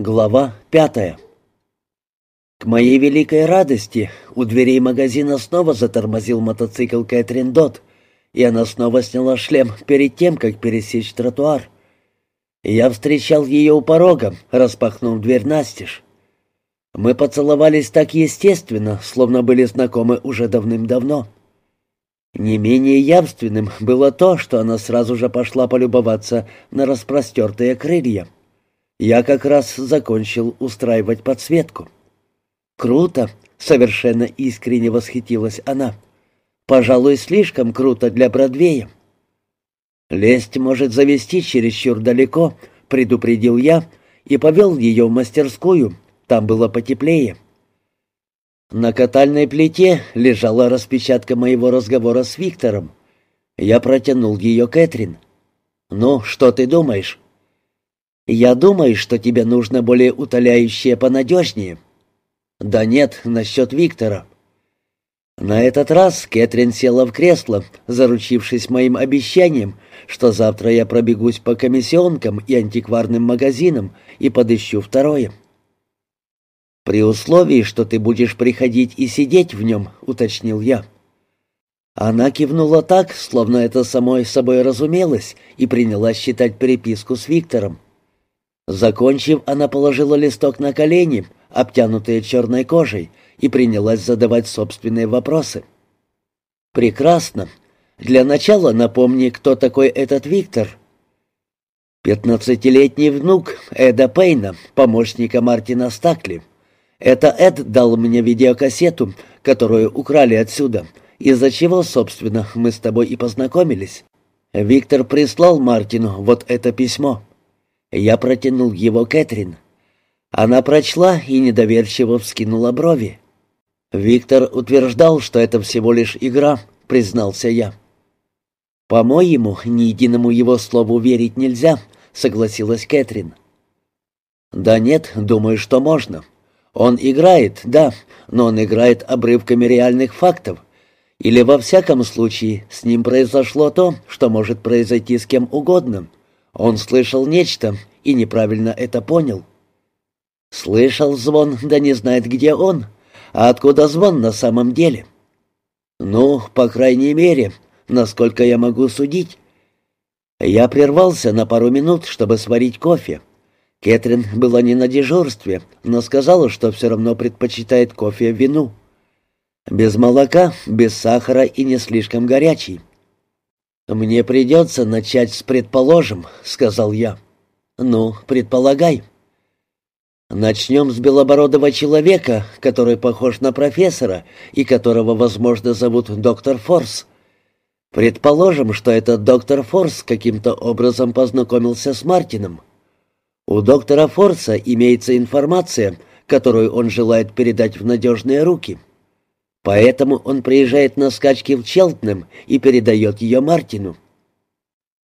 Глава пятая К моей великой радости у дверей магазина снова затормозил мотоцикл Кэтрин Дот, и она снова сняла шлем перед тем, как пересечь тротуар. Я встречал ее у порога, распахнув дверь настежь. Мы поцеловались так естественно, словно были знакомы уже давным-давно. Не менее явственным было то, что она сразу же пошла полюбоваться на распростертые крылья — я как раз закончил устраивать подсветку. «Круто!» — совершенно искренне восхитилась она. «Пожалуй, слишком круто для Бродвея». «Лесть может завести чересчур далеко», — предупредил я и повел ее в мастерскую. Там было потеплее. На катальной плите лежала распечатка моего разговора с Виктором. Я протянул ее Кэтрин. «Ну, что ты думаешь?» «Я думаю, что тебе нужно более утоляющее понадежнее». «Да нет, насчет Виктора». На этот раз Кэтрин села в кресло, заручившись моим обещанием, что завтра я пробегусь по комиссионкам и антикварным магазинам и подыщу второе. «При условии, что ты будешь приходить и сидеть в нем», — уточнил я. Она кивнула так, словно это самой собой разумелось, и принялась считать переписку с Виктором. Закончив, она положила листок на колени, обтянутые черной кожей, и принялась задавать собственные вопросы. «Прекрасно. Для начала напомни, кто такой этот Виктор». «Пятнадцатилетний внук Эда Пейна, помощника Мартина Стакли. Это Эд дал мне видеокассету, которую украли отсюда, из-за чего, собственно, мы с тобой и познакомились. Виктор прислал Мартину вот это письмо». Я протянул его Кэтрин. Она прочла и недоверчиво вскинула брови. «Виктор утверждал, что это всего лишь игра», — признался я. «По-моему, ни единому его слову верить нельзя», — согласилась Кэтрин. «Да нет, думаю, что можно. Он играет, да, но он играет обрывками реальных фактов. Или, во всяком случае, с ним произошло то, что может произойти с кем угодно. Он слышал нечто и неправильно это понял. Слышал звон, да не знает, где он. А откуда звон на самом деле? Ну, по крайней мере, насколько я могу судить. Я прервался на пару минут, чтобы сварить кофе. Кэтрин была не на дежурстве, но сказала, что все равно предпочитает кофе вину. Без молока, без сахара и не слишком горячий. «Мне придется начать с «предположим», — сказал я. «Ну, предполагай». «Начнем с белобородого человека, который похож на профессора и которого, возможно, зовут доктор Форс. Предположим, что этот доктор Форс каким-то образом познакомился с Мартином. У доктора Форса имеется информация, которую он желает передать в надежные руки». Поэтому он приезжает на скачки в Челтнем и передает ее Мартину.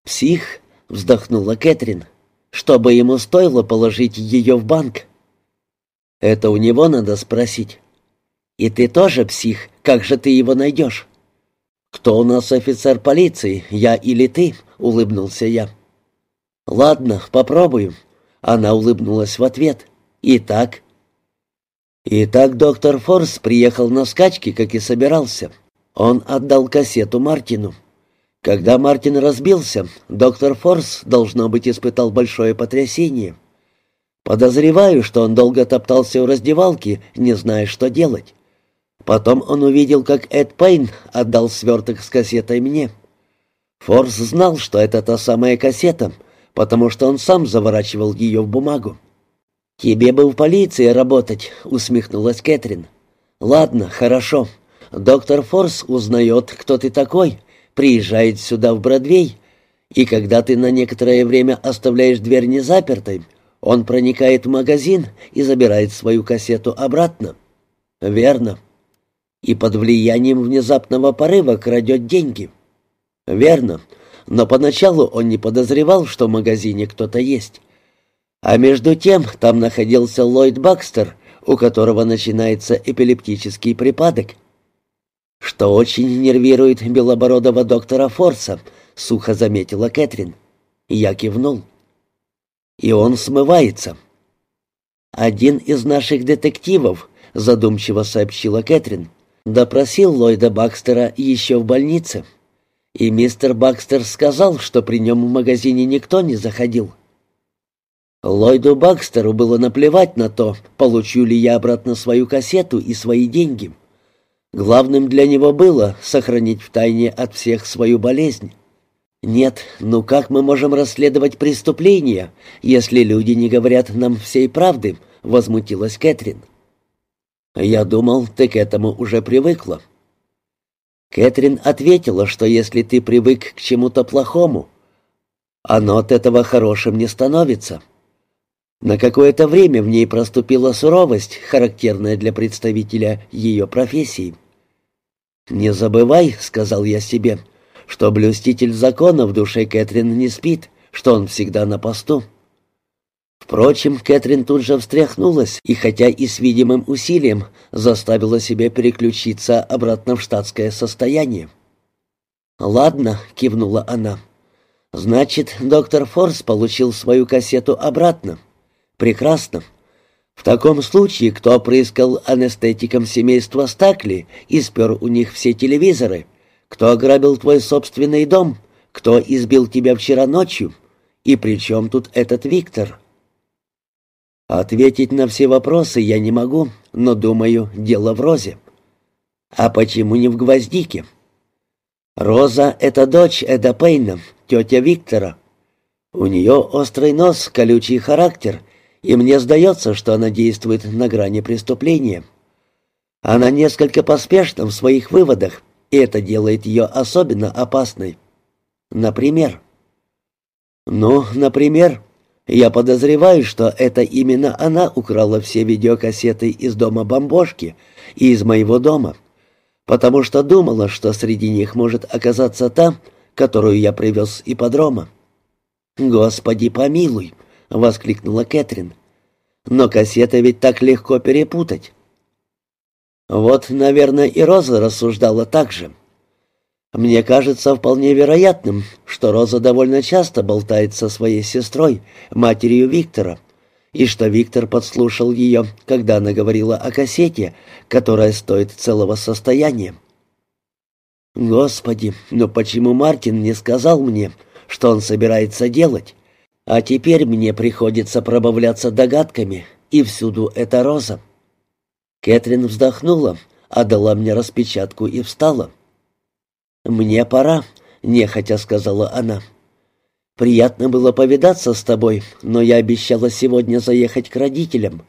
«Псих», — вздохнула Кэтрин, — «чтобы ему стоило положить ее в банк». «Это у него надо спросить». «И ты тоже псих, как же ты его найдешь?» «Кто у нас офицер полиции, я или ты?» — улыбнулся я. «Ладно, попробую». Она улыбнулась в ответ. «Итак, Итак, доктор Форс приехал на скачки, как и собирался. Он отдал кассету Мартину. Когда Мартин разбился, доктор Форс, должно быть, испытал большое потрясение. Подозреваю, что он долго топтался в раздевалке, не зная, что делать. Потом он увидел, как Эд Пейн отдал сверток с кассетой мне. Форс знал, что это та самая кассета, потому что он сам заворачивал ее в бумагу. «Тебе бы в полиции работать», — усмехнулась Кэтрин. «Ладно, хорошо. Доктор Форс узнает, кто ты такой, приезжает сюда в Бродвей, и когда ты на некоторое время оставляешь дверь незапертой, он проникает в магазин и забирает свою кассету обратно». «Верно. И под влиянием внезапного порыва крадет деньги». «Верно. Но поначалу он не подозревал, что в магазине кто-то есть». А между тем там находился Ллойд Бакстер, у которого начинается эпилептический припадок. «Что очень нервирует белобородого доктора Форса», — сухо заметила Кэтрин. Я кивнул. «И он смывается». «Один из наших детективов», — задумчиво сообщила Кэтрин, — «допросил Ллойда Бакстера еще в больнице. И мистер Бакстер сказал, что при нем в магазине никто не заходил». Ллойду Бакстеру было наплевать на то, получу ли я обратно свою кассету и свои деньги. Главным для него было сохранить в тайне от всех свою болезнь. «Нет, ну как мы можем расследовать преступления, если люди не говорят нам всей правды?» — возмутилась Кэтрин. «Я думал, ты к этому уже привыкла». Кэтрин ответила, что если ты привык к чему-то плохому, оно от этого хорошим не становится. На какое-то время в ней проступила суровость, характерная для представителя ее профессии. «Не забывай», — сказал я себе, — что блюститель закона в душе Кэтрин не спит, что он всегда на посту. Впрочем, Кэтрин тут же встряхнулась и, хотя и с видимым усилием, заставила себя переключиться обратно в штатское состояние. «Ладно», — кивнула она. «Значит, доктор Форс получил свою кассету обратно. Прекрасно. В таком случае, кто опрыскал анестетиком семейства Стакли и спер у них все телевизоры, кто ограбил твой собственный дом? Кто избил тебя вчера ночью? И при чем тут этот Виктор?» Ответить на все вопросы я не могу, но, думаю, дело в Розе. А почему не в Гвоздике? Роза — это дочь Эда Пейна, тетя Виктора. У нее острый нос, колючий характер, и мне сдается, что она действует на грани преступления. Она несколько поспешна в своих выводах, и это делает ее особенно опасной. Например? Ну, например, я подозреваю, что это именно она украла все видеокассеты из дома бомбошки и из моего дома, потому что думала, что среди них может оказаться та, которую я привез из ипподрома. «Господи, помилуй!» — воскликнула Кэтрин. «Но кассеты ведь так легко перепутать. Вот, наверное, и Роза рассуждала так же. Мне кажется вполне вероятным, что Роза довольно часто болтает со своей сестрой, матерью Виктора, и что Виктор подслушал ее, когда она говорила о кассете, которая стоит целого состояния. Господи, но почему Мартин не сказал мне, что он собирается делать? А теперь мне приходится пробавляться догадками, и всюду это Роза. Кэтрин вздохнула, отдала мне распечатку и встала. «Мне пора», — нехотя сказала она. «Приятно было повидаться с тобой, но я обещала сегодня заехать к родителям.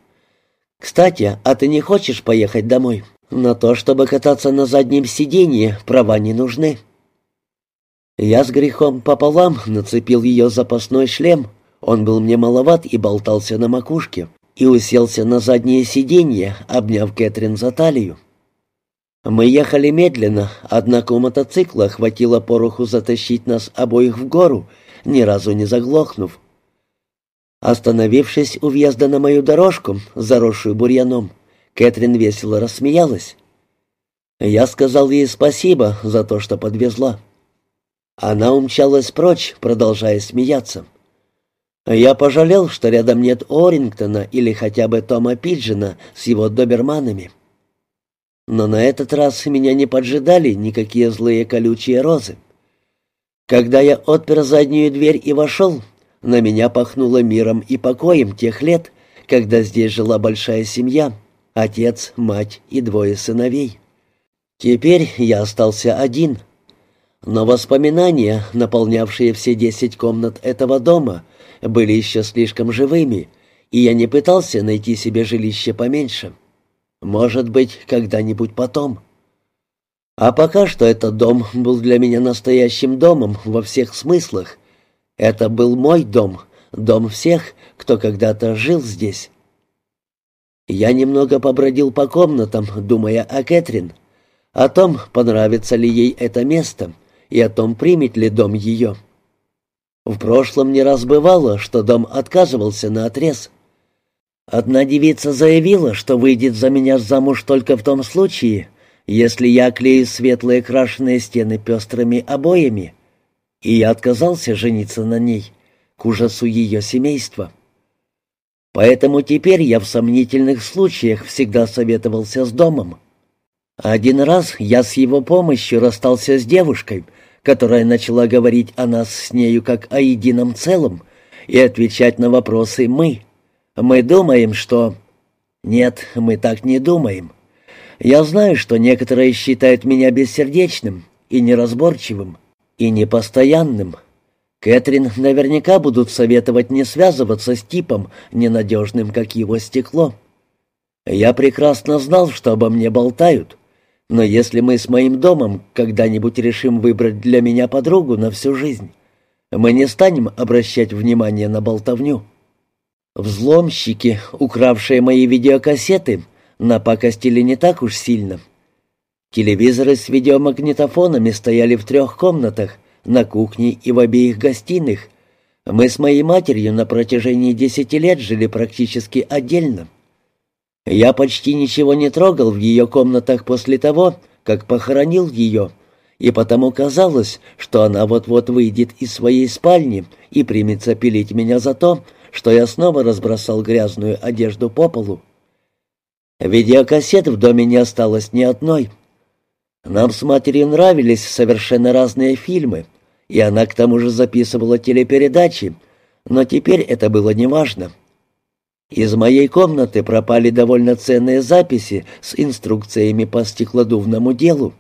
Кстати, а ты не хочешь поехать домой? На то, чтобы кататься на заднем сиденье, права не нужны». Я с грехом пополам нацепил ее запасной шлем. Он был мне маловат и болтался на макушке и уселся на заднее сиденье, обняв Кэтрин за талию. Мы ехали медленно, однако у мотоцикла хватило пороху затащить нас обоих в гору, ни разу не заглохнув. Остановившись у въезда на мою дорожку, заросшую бурьяном, Кэтрин весело рассмеялась. Я сказал ей спасибо за то, что подвезла. Она умчалась прочь, продолжая смеяться. Я пожалел, что рядом нет Орингтона или хотя бы Тома Пиджина с его доберманами. Но на этот раз меня не поджидали никакие злые колючие розы. Когда я отпер заднюю дверь и вошел, на меня пахнуло миром и покоем тех лет, когда здесь жила большая семья, отец, мать и двое сыновей. Теперь я остался один, но воспоминания, наполнявшие все десять комнат этого дома, были еще слишком живыми, и я не пытался найти себе жилище поменьше. Может быть, когда-нибудь потом. А пока что этот дом был для меня настоящим домом во всех смыслах. Это был мой дом, дом всех, кто когда-то жил здесь. Я немного побродил по комнатам, думая о Кэтрин, о том, понравится ли ей это место, и о том, примет ли дом ее. В прошлом не раз бывало, что дом отказывался на отрез. Одна девица заявила, что выйдет за меня замуж только в том случае, если я клею светлые крашеные стены пестрыми обоями, и я отказался жениться на ней, к ужасу ее семейства. Поэтому теперь я в сомнительных случаях всегда советовался с домом. Один раз я с его помощью расстался с девушкой, которая начала говорить о нас с нею как о едином целом и отвечать на вопросы «мы». Мы думаем, что... Нет, мы так не думаем. Я знаю, что некоторые считают меня бессердечным и неразборчивым, и непостоянным. Кэтрин наверняка будут советовать не связываться с типом, ненадежным, как его стекло. Я прекрасно знал, что обо мне болтают, но если мы с моим домом когда-нибудь решим выбрать для меня подругу на всю жизнь, мы не станем обращать внимание на болтовню. Взломщики, укравшие мои видеокассеты, напакостили не так уж сильно. Телевизоры с видеомагнитофонами стояли в трех комнатах, на кухне и в обеих гостиных. Мы с моей матерью на протяжении десяти лет жили практически отдельно. Я почти ничего не трогал в ее комнатах после того, как похоронил ее, и потому казалось, что она вот-вот выйдет из своей спальни и примется пилить меня за то, что я снова разбросал грязную одежду по полу. Видеокассет в доме не осталось ни одной. Нам с матерью нравились совершенно разные фильмы, и она к тому же записывала телепередачи, но теперь это было неважно. Из моей комнаты пропали довольно ценные записи с инструкциями по стеклодувному делу.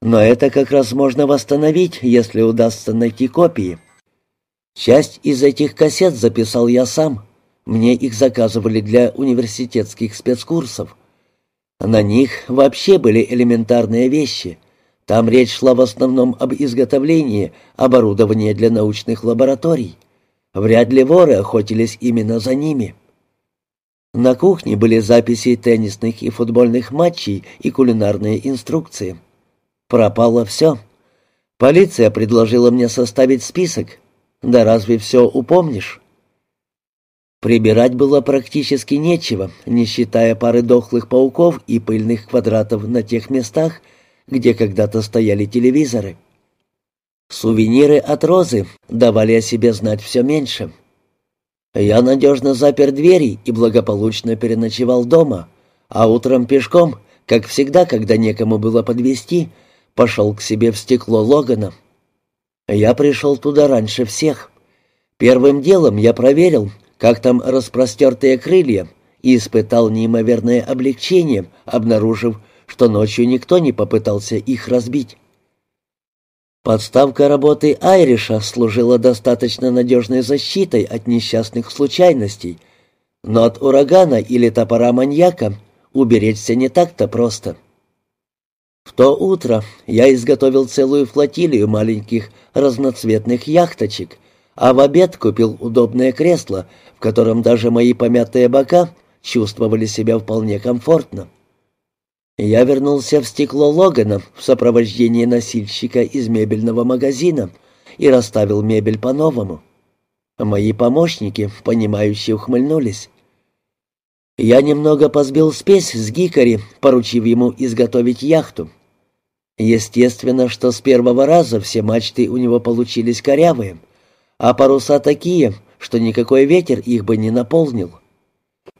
Но это как раз можно восстановить, если удастся найти копии. Часть из этих кассет записал я сам. Мне их заказывали для университетских спецкурсов. На них вообще были элементарные вещи. Там речь шла в основном об изготовлении оборудования для научных лабораторий. Вряд ли воры охотились именно за ними. На кухне были записи теннисных и футбольных матчей и кулинарные инструкции. Пропало все. Полиция предложила мне составить список. Да разве все упомнишь? Прибирать было практически нечего, не считая пары дохлых пауков и пыльных квадратов на тех местах, где когда-то стояли телевизоры. Сувениры от розы давали о себе знать все меньше. Я надежно запер двери и благополучно переночевал дома, а утром пешком, как всегда, когда некому было подвести, пошел к себе в стекло Логана. Я пришел туда раньше всех. Первым делом я проверил, как там распростертые крылья, и испытал неимоверное облегчение, обнаружив, что ночью никто не попытался их разбить. Подставка работы Айриша служила достаточно надежной защитой от несчастных случайностей, но от урагана или топора маньяка уберечься не так-то просто. В то утро я изготовил целую флотилию маленьких разноцветных яхточек, а в обед купил удобное кресло, в котором даже мои помятые бока чувствовали себя вполне комфортно. Я вернулся в стекло Логана в сопровождении носильщика из мебельного магазина и расставил мебель по-новому. Мои помощники, понимающие, ухмыльнулись. Я немного позбил спесь с Гикари, поручив ему изготовить яхту. Естественно, что с первого раза все мачты у него получились корявые, а паруса такие, что никакой ветер их бы не наполнил.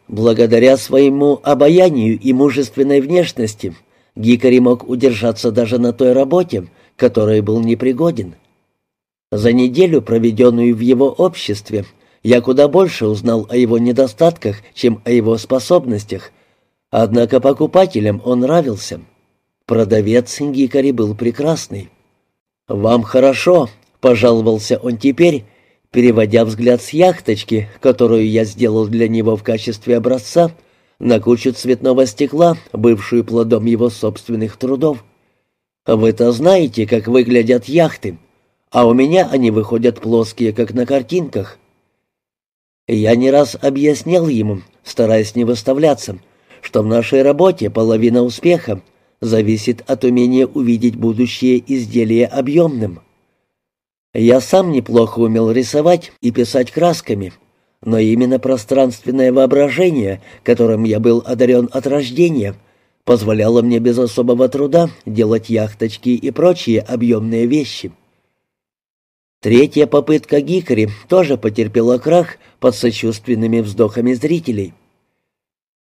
Благодаря своему обаянию и мужественной внешности Гикари мог удержаться даже на той работе, которой был непригоден. За неделю, проведенную в его обществе, я куда больше узнал о его недостатках, чем о его способностях, однако покупателям он нравился. Продавец Гикари был прекрасный. «Вам хорошо», — пожаловался он теперь, переводя взгляд с яхточки, которую я сделал для него в качестве образца, на кучу цветного стекла, бывшую плодом его собственных трудов. Вы-то знаете, как выглядят яхты, а у меня они выходят плоские, как на картинках. Я не раз объяснял ему, стараясь не выставляться, что в нашей работе половина успеха зависит от умения увидеть будущее изделие объемным. Я сам неплохо умел рисовать и писать красками, но именно пространственное воображение, которым я был одарен от рождения, позволяло мне без особого труда делать яхточки и прочие объемные вещи. Третья попытка Гикари тоже потерпела крах под сочувственными вздохами зрителей.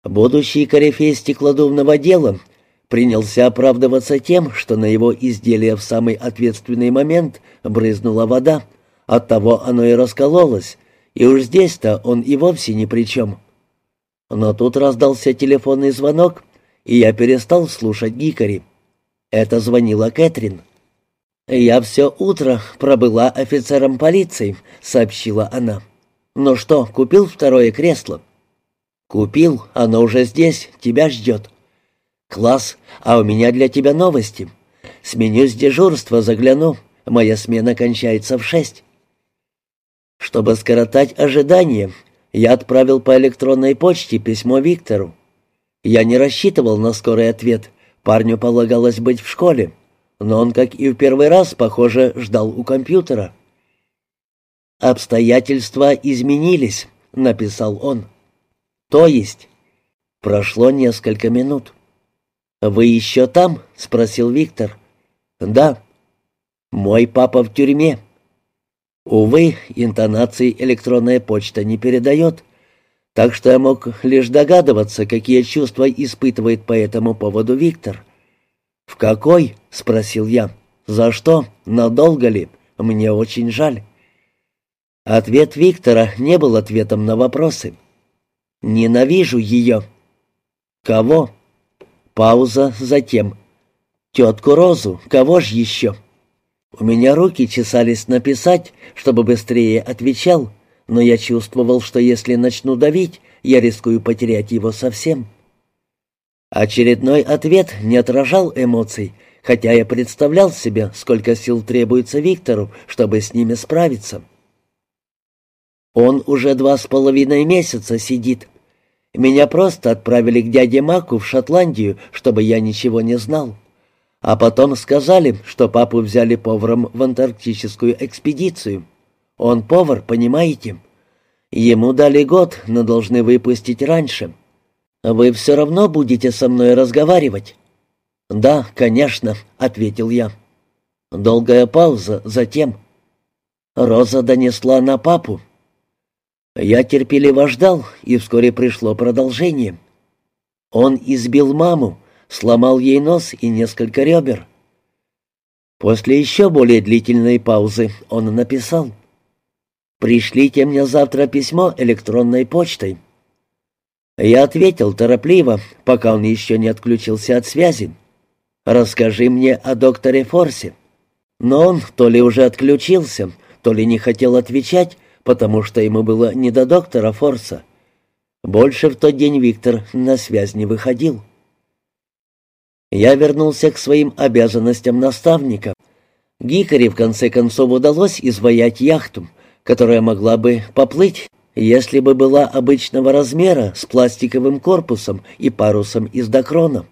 Будущий корифей стеклодувного дела принялся оправдываться тем, что на его изделие в самый ответственный момент брызнула вода, оттого оно и раскололось, и уж здесь-то он и вовсе ни при чем. Но тут раздался телефонный звонок, и я перестал слушать Гикари. Это звонила Кэтрин. «Я все утро пробыла офицером полиции», — сообщила она. «Ну что, купил второе кресло?» «Купил, оно уже здесь, тебя ждет». «Класс, а у меня для тебя новости. Сменюсь дежурство, загляну. Моя смена кончается в шесть». Чтобы скоротать ожидание, я отправил по электронной почте письмо Виктору. Я не рассчитывал на скорый ответ. Парню полагалось быть в школе но он, как и в первый раз, похоже, ждал у компьютера. «Обстоятельства изменились», — написал он. «То есть?» Прошло несколько минут. «Вы еще там?» — спросил Виктор. «Да». «Мой папа в тюрьме». Увы, интонации электронная почта не передает, так что я мог лишь догадываться, какие чувства испытывает по этому поводу Виктор. «В какой?» — спросил я. «За что? Надолго ли? Мне очень жаль». Ответ Виктора не был ответом на вопросы. «Ненавижу ее». «Кого?» Пауза, затем. «Тетку Розу, кого ж еще?» У меня руки чесались написать, чтобы быстрее отвечал, но я чувствовал, что если начну давить, я рискую потерять его совсем. Очередной ответ не отражал эмоций, хотя я представлял себе, сколько сил требуется Виктору, чтобы с ними справиться. Он уже два с половиной месяца сидит. Меня просто отправили к дяде Маку в Шотландию, чтобы я ничего не знал. А потом сказали, что папу взяли поваром в антарктическую экспедицию. Он повар, понимаете? Ему дали год, но должны выпустить раньше. «Вы все равно будете со мной разговаривать?» «Да, конечно», — ответил я. Долгая пауза, затем... Роза донесла на папу. Я терпеливо ждал, и вскоре пришло продолжение. Он избил маму, сломал ей нос и несколько ребер. После еще более длительной паузы он написал. «Пришлите мне завтра письмо электронной почтой». Я ответил торопливо, пока он еще не отключился от связи. «Расскажи мне о докторе Форсе». Но он то ли уже отключился, то ли не хотел отвечать, потому что ему было не до доктора Форса. Больше в тот день Виктор на связь не выходил. Я вернулся к своим обязанностям наставника. Гикаре в конце концов удалось изваять яхту, которая могла бы поплыть если бы была обычного размера с пластиковым корпусом и парусом из докрона.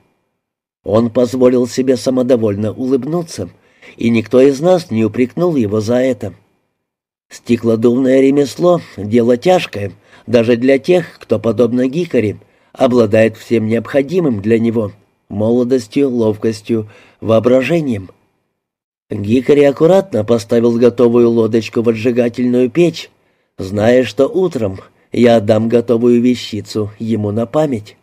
Он позволил себе самодовольно улыбнуться, и никто из нас не упрекнул его за это. Стеклодувное ремесло — дело тяжкое, даже для тех, кто, подобно Гикаре, обладает всем необходимым для него — молодостью, ловкостью, воображением. Гикари аккуратно поставил готовую лодочку в отжигательную печь, зная, что утром я отдам готовую вещицу ему на память.